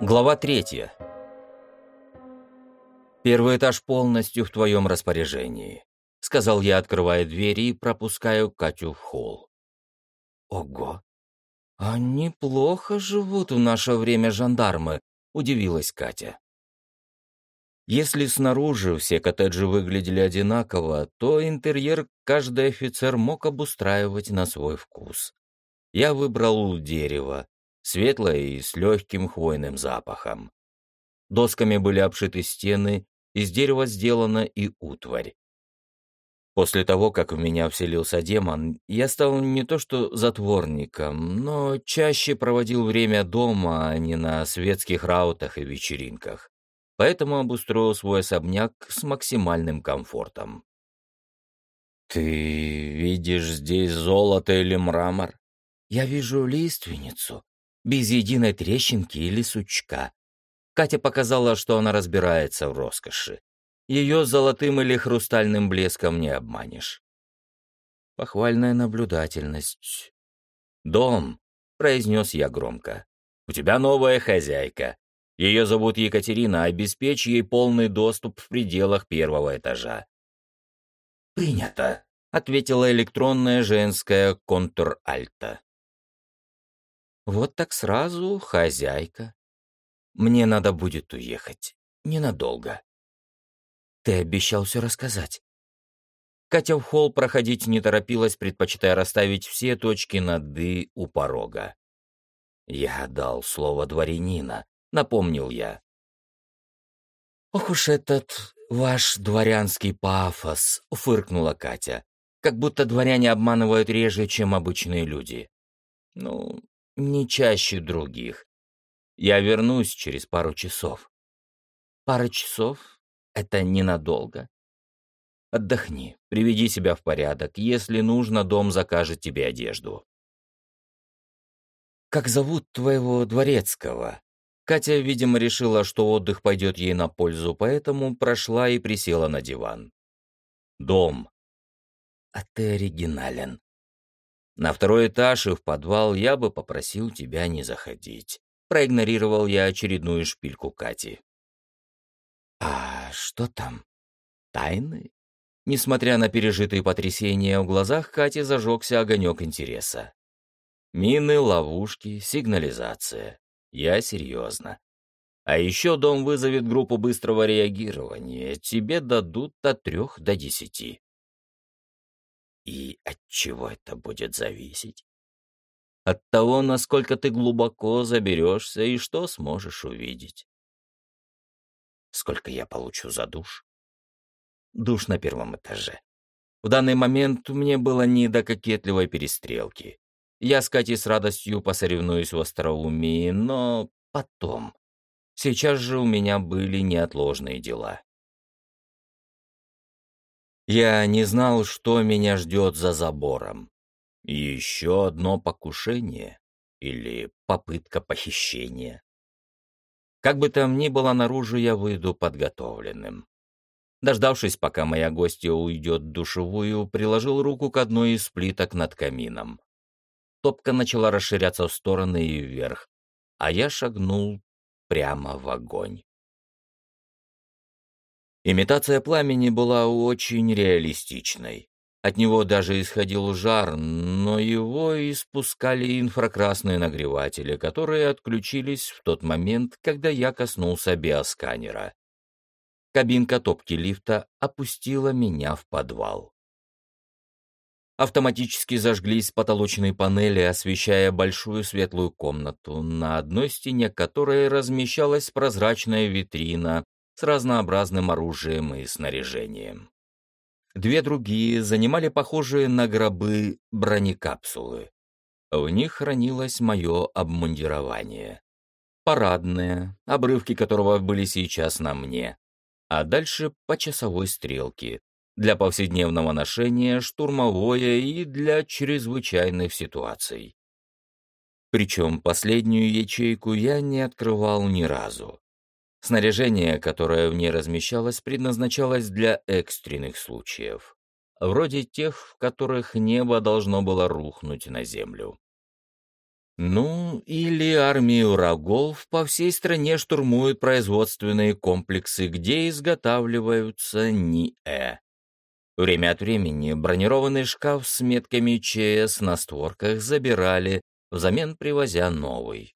Глава третья. «Первый этаж полностью в твоем распоряжении», — сказал я, открывая двери и пропускаю Катю в холл. «Ого! А неплохо живут в наше время жандармы», — удивилась Катя. Если снаружи все коттеджи выглядели одинаково, то интерьер каждый офицер мог обустраивать на свой вкус. Я выбрал дерево, светлое и с легким хвойным запахом. Досками были обшиты стены, из дерева сделана и утварь. После того, как в меня вселился демон, я стал не то что затворником, но чаще проводил время дома, а не на светских раутах и вечеринках. Поэтому обустроил свой особняк с максимальным комфортом. «Ты видишь здесь золото или мрамор?» «Я вижу лиственницу», без единой трещинки или сучка. Катя показала, что она разбирается в роскоши. Ее золотым или хрустальным блеском не обманешь. Похвальная наблюдательность. «Дом», — произнес я громко. «У тебя новая хозяйка. Ее зовут Екатерина, обеспечь ей полный доступ в пределах первого этажа». «Принято», — ответила электронная женская контур-альта. Вот так сразу хозяйка. Мне надо будет уехать. Ненадолго. Ты обещал все рассказать. Катя в холл проходить не торопилась, предпочитая расставить все точки над «и» у порога. «Я дал слово дворянина», — напомнил я. «Ох уж этот ваш дворянский пафос», — фыркнула Катя. «Как будто дворяне обманывают реже, чем обычные люди». «Ну, не чаще других. Я вернусь через пару часов. Пара часов — это ненадолго. Отдохни, приведи себя в порядок. Если нужно, дом закажет тебе одежду. Как зовут твоего дворецкого? Катя, видимо, решила, что отдых пойдет ей на пользу, поэтому прошла и присела на диван. Дом. А ты оригинален. На второй этаж и в подвал я бы попросил тебя не заходить. Проигнорировал я очередную шпильку Кати. А что там? Тайны? Несмотря на пережитые потрясения, в глазах Кати зажегся огонек интереса. Мины, ловушки, сигнализация. Я серьезно. А еще дом вызовет группу быстрого реагирования. Тебе дадут от трех до десяти. И от чего это будет зависеть? От того, насколько ты глубоко заберешься и что сможешь увидеть. Сколько я получу за душ? Душ на первом этаже. В данный момент мне было не до кокетливой перестрелки. Я с Катей с радостью посоревнуюсь в остроумии, но потом. Сейчас же у меня были неотложные дела. Я не знал, что меня ждет за забором. еще одно покушение или попытка похищения. Как бы там ни было, наружу я выйду подготовленным. Дождавшись, пока моя гостья уйдет в душевую, приложил руку к одной из плиток над камином. Топка начала расширяться в стороны и вверх, а я шагнул прямо в огонь. Имитация пламени была очень реалистичной. От него даже исходил жар, но его испускали инфракрасные нагреватели, которые отключились в тот момент, когда я коснулся биосканера. Кабинка топки лифта опустила меня в подвал. Автоматически зажглись потолочные панели, освещая большую светлую комнату, на одной стене которой размещалась прозрачная витрина с разнообразным оружием и снаряжением. Две другие занимали похожие на гробы бронекапсулы. В них хранилось мое обмундирование. Парадное, обрывки которого были сейчас на мне, а дальше по часовой стрелке, для повседневного ношения, штурмовое и для чрезвычайных ситуаций. Причем последнюю ячейку я не открывал ни разу. Снаряжение, которое в ней размещалось, предназначалось для экстренных случаев, вроде тех, в которых небо должно было рухнуть на землю. Ну, или армии врагов по всей стране штурмуют производственные комплексы, где изготавливаются НИЭ. Время от времени бронированный шкаф с метками ЧС на створках забирали, взамен привозя новый.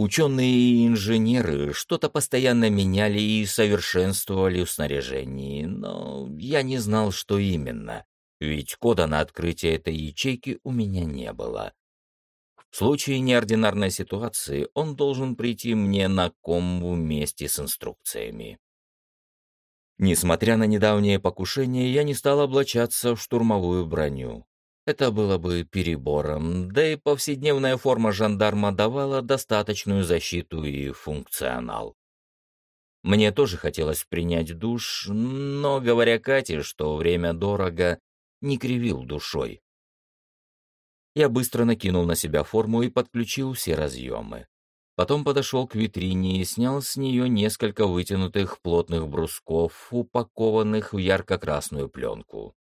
Ученые и инженеры что-то постоянно меняли и совершенствовали в снаряжении, но я не знал, что именно, ведь кода на открытие этой ячейки у меня не было. В случае неординарной ситуации он должен прийти мне на ком вместе с инструкциями. Несмотря на недавнее покушение, я не стал облачаться в штурмовую броню. Это было бы перебором, да и повседневная форма жандарма давала достаточную защиту и функционал. Мне тоже хотелось принять душ, но, говоря Кате, что время дорого, не кривил душой. Я быстро накинул на себя форму и подключил все разъемы. Потом подошел к витрине и снял с нее несколько вытянутых плотных брусков, упакованных в ярко-красную пленку.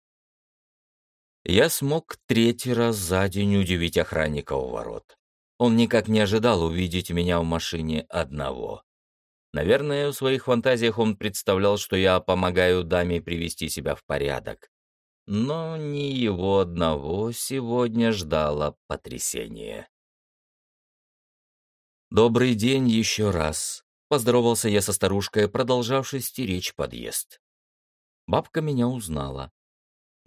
Я смог третий раз за день удивить охранника у ворот. Он никак не ожидал увидеть меня в машине одного. Наверное, в своих фантазиях он представлял, что я помогаю даме привести себя в порядок. Но не его одного сегодня ждало потрясение. «Добрый день еще раз», — поздоровался я со старушкой, продолжавшей стеречь подъезд. Бабка меня узнала.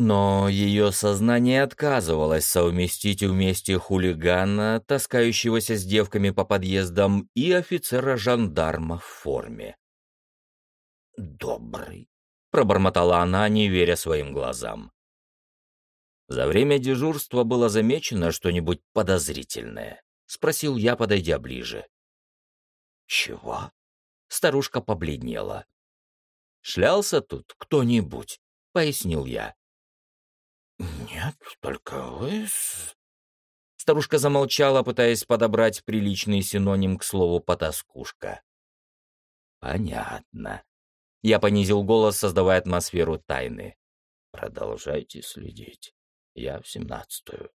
Но ее сознание отказывалось совместить вместе хулигана, таскающегося с девками по подъездам, и офицера-жандарма в форме. «Добрый», — пробормотала она, не веря своим глазам. За время дежурства было замечено что-нибудь подозрительное. — спросил я, подойдя ближе. «Чего?» — старушка побледнела. «Шлялся тут кто-нибудь?» — пояснил я. «Нет, только вы...» Старушка замолчала, пытаясь подобрать приличный синоним к слову «потаскушка». «Понятно». Я понизил голос, создавая атмосферу тайны. «Продолжайте следить. Я в семнадцатую».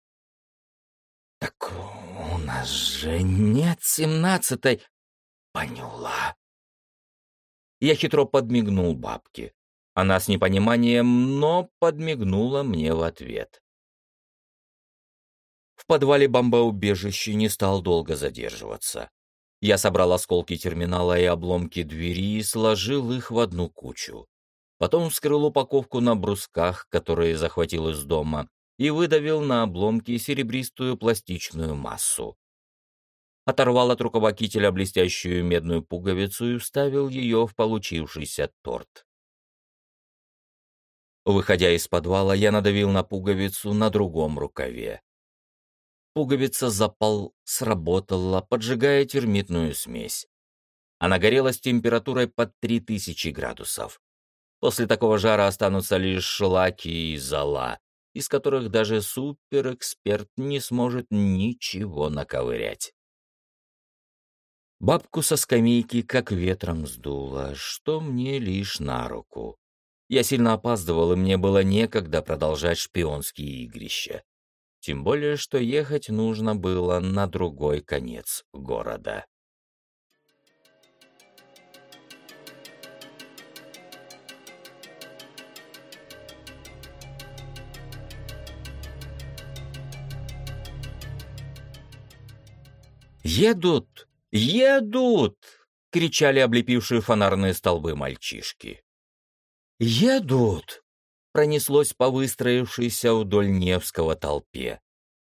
«Так у нас же нет семнадцатой...» «Поняла». Я хитро подмигнул бабке. Она с непониманием, но подмигнула мне в ответ. В подвале бомбоубежища не стал долго задерживаться. Я собрал осколки терминала и обломки двери и сложил их в одну кучу. Потом вскрыл упаковку на брусках, которые захватил из дома, и выдавил на обломки серебристую пластичную массу. Оторвал от рукава кителя блестящую медную пуговицу и вставил ее в получившийся торт. Выходя из подвала, я надавил на пуговицу на другом рукаве. Пуговица запал сработала, поджигая термитную смесь. Она горела с температурой под 3000 градусов. После такого жара останутся лишь шлаки и зола, из которых даже суперэксперт не сможет ничего наковырять. Бабку со скамейки как ветром сдуло, что мне лишь на руку. Я сильно опаздывал, и мне было некогда продолжать шпионские игрища. Тем более, что ехать нужно было на другой конец города. «Едут! Едут!» — кричали облепившие фонарные столбы мальчишки. «Едут!» — пронеслось по выстроившейся вдоль Невского толпе.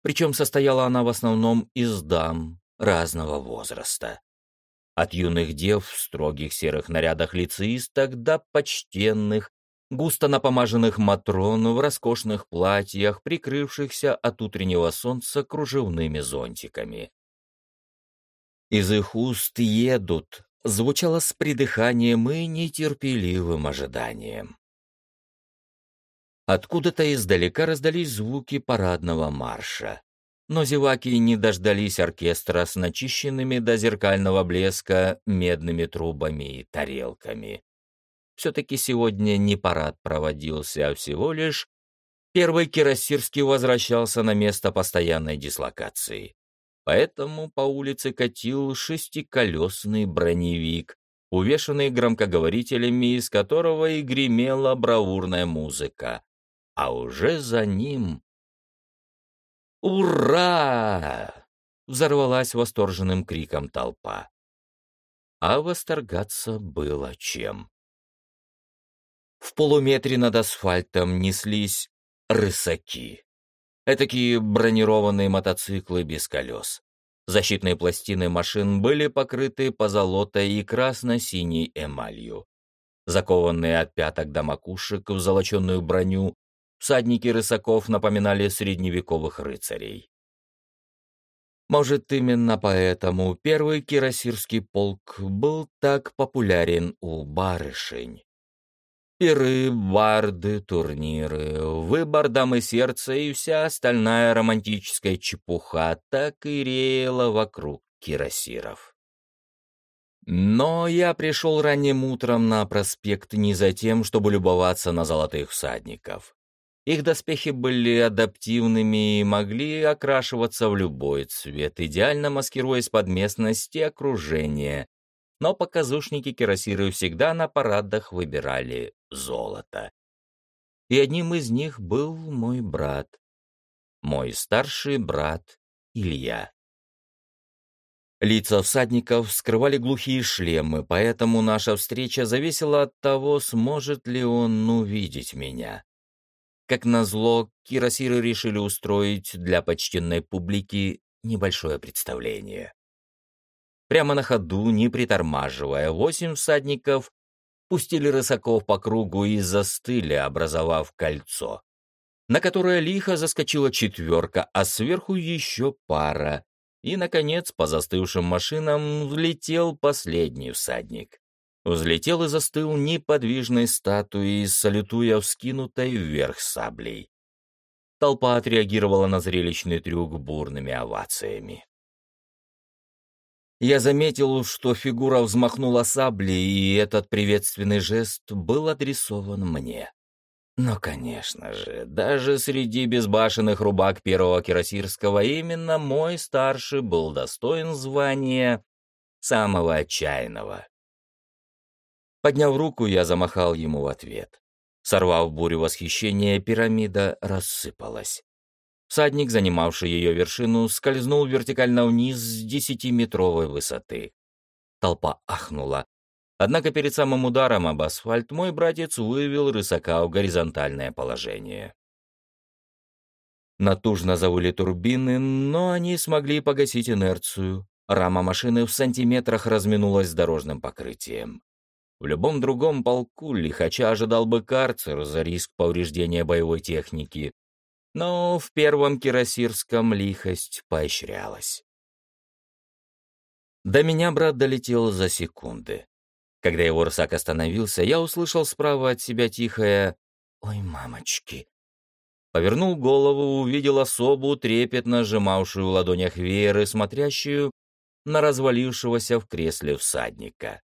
Причем состояла она в основном из дам разного возраста. От юных дев в строгих серых нарядах лицеисток до почтенных, густо напомаженных матрон в роскошных платьях, прикрывшихся от утреннего солнца кружевными зонтиками. Из их уст едут, звучало с придыханием и нетерпеливым ожиданием. Откуда-то издалека раздались звуки парадного марша. Но зеваки не дождались оркестра с начищенными до зеркального блеска медными трубами и тарелками. Все-таки сегодня не парад проводился, а всего лишь Первый Кирасирский возвращался на место постоянной дислокации. Поэтому по улице катил шестиколесный броневик, увешанный громкоговорителями, из которого и гремела бравурная музыка. А уже за ним... «Ура!» — взорвалась восторженным криком толпа. А восторгаться было чем. В полуметре над асфальтом неслись рысаки. Этакие бронированные мотоциклы без колес. Защитные пластины машин были покрыты позолотой и красно-синей эмалью. Закованные от пяток до макушек в золоченную броню, всадники рысаков напоминали средневековых рыцарей. Может, именно поэтому первый кирасирский полк был так популярен у барышень. Пиры, барды, турниры, выбор дамы сердца и вся остальная романтическая чепуха так и реяла вокруг кирасиров. Но я пришел ранним утром на проспект не за тем, чтобы любоваться на золотых всадников. Их доспехи были адаптивными и могли окрашиваться в любой цвет, идеально маскируясь под местность и окружение. Но показушники кирасиры всегда на парадах выбирали золото. И одним из них был мой брат. Мой старший брат Илья. Лица всадников скрывали глухие шлемы, поэтому наша встреча зависела от того, сможет ли он увидеть меня. Как назло, кирасиры решили устроить для почтенной публики небольшое представление. Прямо на ходу, не притормаживая, восемь всадников пустили рысаков по кругу и застыли, образовав кольцо, на которое лихо заскочила четверка, а сверху еще пара. И, наконец, по застывшим машинам взлетел последний всадник взлетел и застыл неподвижной статуей, салютуя вскинутой вверх саблей. Толпа отреагировала на зрелищный трюк бурными овациями. Я заметил, что фигура взмахнула саблей, и этот приветственный жест был адресован мне. Но, конечно же, даже среди безбашенных рубак первого кирасирского именно мой старший был достоин звания самого отчаянного. Подняв руку, я замахал ему в ответ. Сорвав бурю восхищения, пирамида рассыпалась. Всадник, занимавший ее вершину, скользнул вертикально вниз с десятиметровой высоты. Толпа ахнула. Однако перед самым ударом об асфальт мой братец вывел рысака в горизонтальное положение. Натужно завыли турбины, но они смогли погасить инерцию. Рама машины в сантиметрах разминулась с дорожным покрытием. В любом другом полку лихача ожидал бы карцер за риск повреждения боевой техники, но в первом кирасирском лихость поощрялась. До меня брат долетел за секунды. Когда его рысак остановился, я услышал справа от себя тихое «Ой, мамочки!». Повернул голову, увидел особу, трепетно сжимавшую в ладонях вееры, смотрящую на развалившегося в кресле всадника.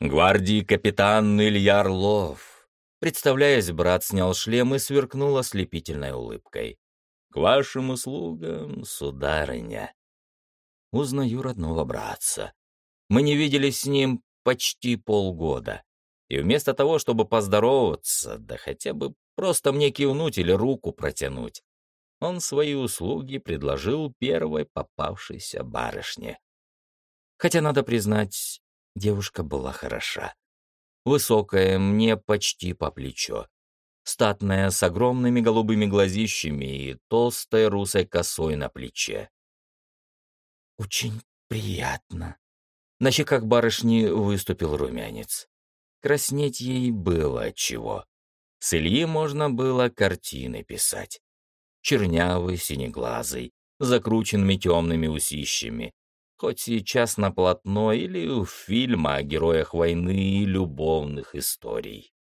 Гвардии капитан Илья Орлов. Представляясь, брат снял шлем и сверкнул ослепительной улыбкой. К вашим услугам, сударыня. Узнаю родного братца. Мы не виделись с ним почти полгода. И вместо того, чтобы поздороваться, да хотя бы просто мне кивнуть или руку протянуть, он свои услуги предложил первой попавшейся барышне. Хотя, надо признать, Девушка была хороша. Высокая, мне почти по плечо. Статная, с огромными голубыми глазищами и толстой русой косой на плече. «Очень приятно». На щеках барышни выступил румянец. Краснеть ей было отчего. С Ильи можно было картины писать. Чернявый, синеглазый, закрученными темными усищами, хоть сейчас на полотно или в фильм о героях войны и любовных историй.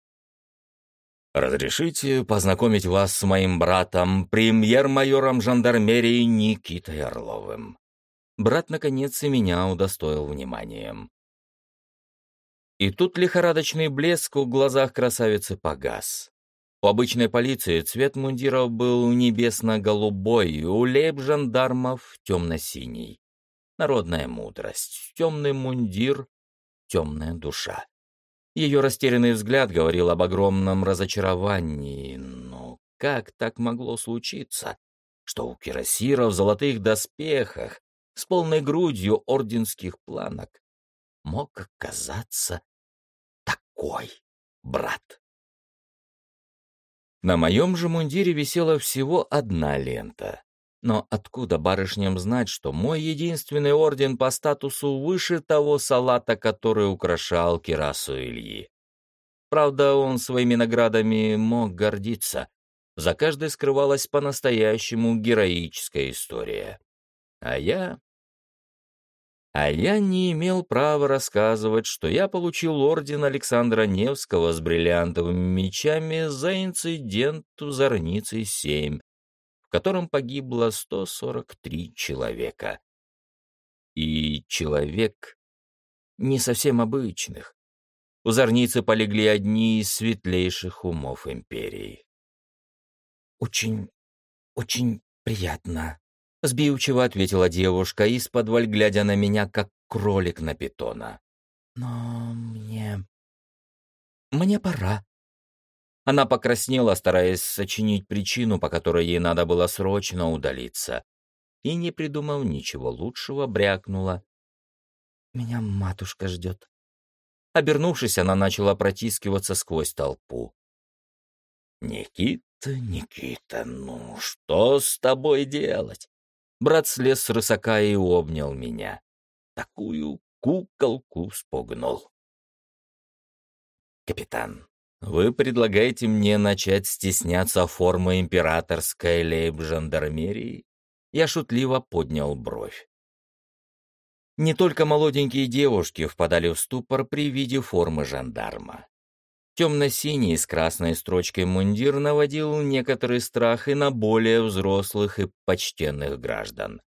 Разрешите познакомить вас с моим братом, премьер-майором жандармерии Никитой Орловым. Брат, наконец, и меня удостоил вниманием. И тут лихорадочный блеск в глазах красавицы погас. У обычной полиции цвет мундиров был небесно-голубой, у лейб-жандармов темно-синий. Народная мудрость, темный мундир, темная душа. Ее растерянный взгляд говорил об огромном разочаровании. Но как так могло случиться, что у кирасира в золотых доспехах с полной грудью орденских планок мог оказаться такой брат? На моем же мундире висела всего одна лента. Но откуда барышням знать, что мой единственный орден по статусу выше того салата, который украшал Кирасу Ильи? Правда, он своими наградами мог гордиться. За каждой скрывалась по-настоящему героическая история. А я... А я не имел права рассказывать, что я получил орден Александра Невского с бриллиантовыми мечами за инцидент в Зорнице-7, в котором погибло 143 человека. И человек не совсем обычных. У Зорницы полегли одни из светлейших умов империи. «Очень, очень приятно», — сбивчиво ответила девушка, из-под глядя на меня, как кролик на питона. «Но мне... мне пора». Она покраснела, стараясь сочинить причину, по которой ей надо было срочно удалиться. И, не придумав ничего лучшего, брякнула. «Меня матушка ждет». Обернувшись, она начала протискиваться сквозь толпу. «Никита, Никита, ну что с тобой делать?» Брат слез с рысака и обнял меня. Такую куколку спугнул. «Капитан, вы предлагаете мне начать стесняться формы императорской лейб-жандармерии? Я шутливо поднял бровь. Не только молоденькие девушки впадали в ступор при виде формы жандарма. Темно-синий с красной строчкой мундир наводил некоторый страх и на более взрослых и почтенных граждан.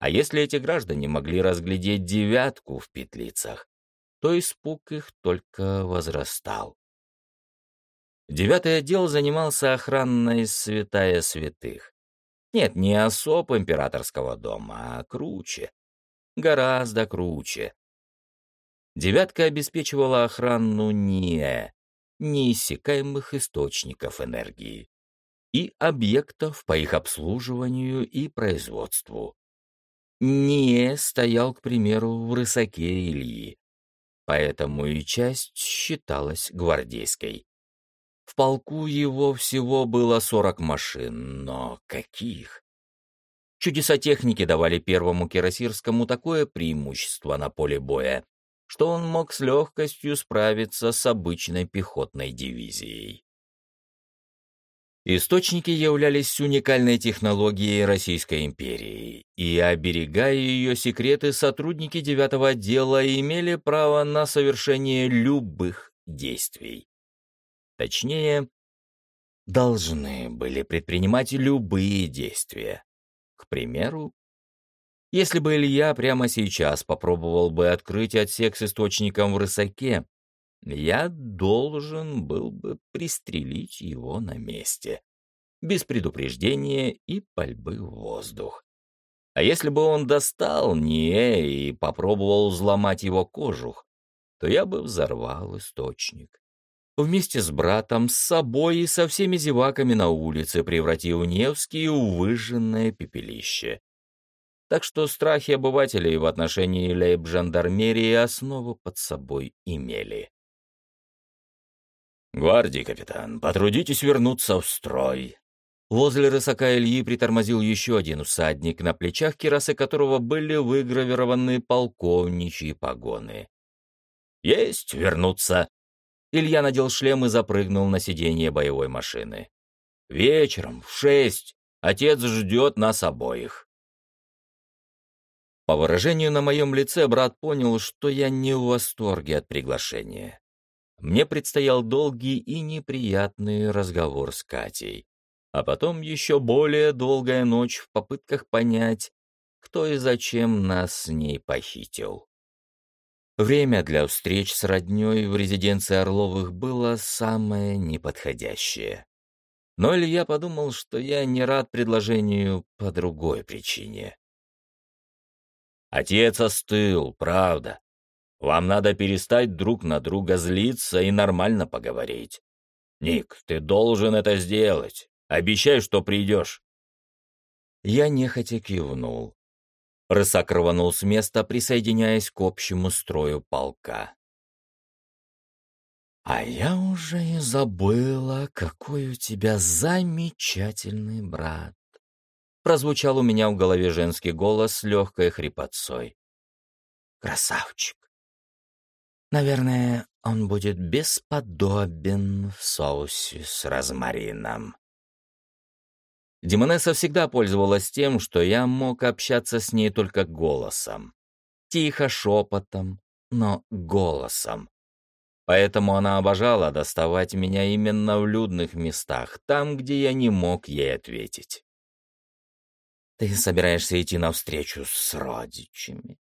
А если эти граждане могли разглядеть девятку в петлицах, то испуг их только возрастал. Девятый отдел занимался охраной святая святых. Нет, не особ императорского дома, а круче. Гораздо круче. Девятка обеспечивала охрану НИЭ, неиссякаемых источников энергии, и объектов по их обслуживанию и производству. НИЭ стоял, к примеру, в Рысаке Ильи, поэтому и часть считалась гвардейской. В полку его всего было сорок машин, но каких? Чудеса техники давали первому Кирасирскому такое преимущество на поле боя, что он мог с легкостью справиться с обычной пехотной дивизией. Источники являлись уникальной технологией Российской империи, и, оберегая ее секреты, сотрудники девятого отдела имели право на совершение любых действий. Точнее, должны были предпринимать любые действия. К примеру, если бы Илья прямо сейчас попробовал бы открыть отсек с источником в рысаке, я должен был бы пристрелить его на месте, без предупреждения и пальбы в воздух. А если бы он достал не и попробовал взломать его кожух, то я бы взорвал источник вместе с братом, с собой и со всеми зеваками на улице, превратив Невский в выжженное пепелище. Так что страхи обывателей в отношении лейб-жандармерии основу под собой имели. «Гвардии, капитан, потрудитесь вернуться в строй». Возле рысака Ильи притормозил еще один всадник, на плечах керасы которого были выгравированы полковничьи погоны. «Есть вернуться!» Илья надел шлем и запрыгнул на сиденье боевой машины. «Вечером, в шесть, отец ждет нас обоих». По выражению на моем лице брат понял, что я не в восторге от приглашения. Мне предстоял долгий и неприятный разговор с Катей, а потом еще более долгая ночь в попытках понять, кто и зачем нас с ней похитил. Время для встреч с роднёй в резиденции Орловых было самое неподходящее. Но Илья подумал, что я не рад предложению по другой причине. Отец остыл, правда. Вам надо перестать друг на друга злиться и нормально поговорить. Ник, ты должен это сделать. Обещай, что придешь. Я нехотя кивнул. Рысак рванул с места, присоединяясь к общему строю полка. «А я уже и забыла, какой у тебя замечательный брат!» Прозвучал у меня в голове женский голос с легкой хрипотцой. «Красавчик! Наверное, он будет бесподобен в соусе с розмарином». Демонесса всегда пользовалась тем, что я мог общаться с ней только голосом. Тихо, шепотом, но голосом. Поэтому она обожала доставать меня именно в людных местах, там, где я не мог ей ответить. «Ты собираешься идти навстречу с родичами?»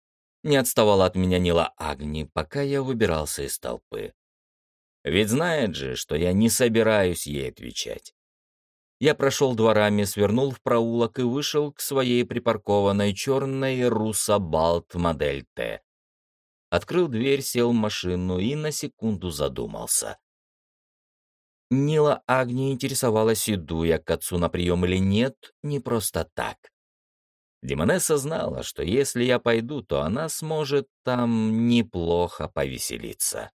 Не отставала от меня Нила Агни, пока я выбирался из толпы. Ведь знает же, что я не собираюсь ей отвечать. Я прошел дворами, свернул в проулок и вышел к своей припаркованной черной Русабалт модель Т, открыл дверь, сел в машину и на секунду задумался. Нила Агни интересовалась, иду я к отцу на прием или нет, не просто так. Демонесса знала, что если я пойду, то она сможет там неплохо повеселиться.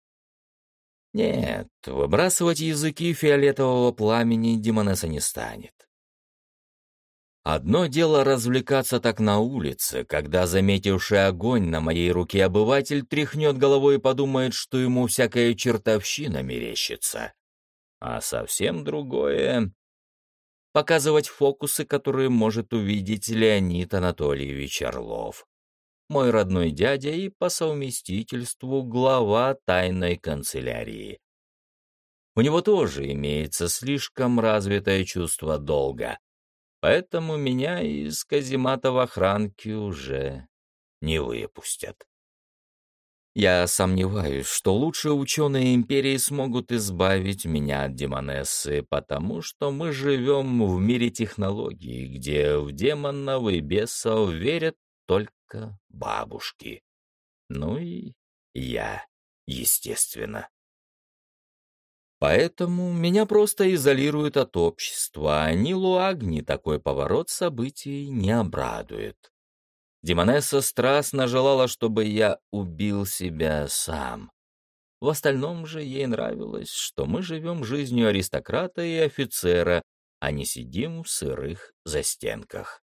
Нет, выбрасывать языки фиолетового пламени Демонесса не станет. Одно дело развлекаться так на улице, когда заметивший огонь на моей руке обыватель тряхнет головой и подумает, что ему всякая чертовщина мерещится. А совсем другое — показывать фокусы, которые может увидеть Леонид Анатольевич Орлов. Мой родной дядя и по совместительству глава тайной канцелярии. У него тоже имеется слишком развитое чувство долга поэтому меня из каземата в охранке уже не выпустят. Я сомневаюсь, что лучшие ученые империи смогут избавить меня от демонессы, потому что мы живем в мире технологий, где в демонов и бесов верят только бабушки. Ну и я, естественно. Поэтому меня просто изолируют от общества, а Нилу Агни такой поворот событий не обрадует. Демонесса страстно желала, чтобы я убил себя сам. В остальном же ей нравилось, что мы живем жизнью аристократа и офицера, а не сидим в сырых застенках.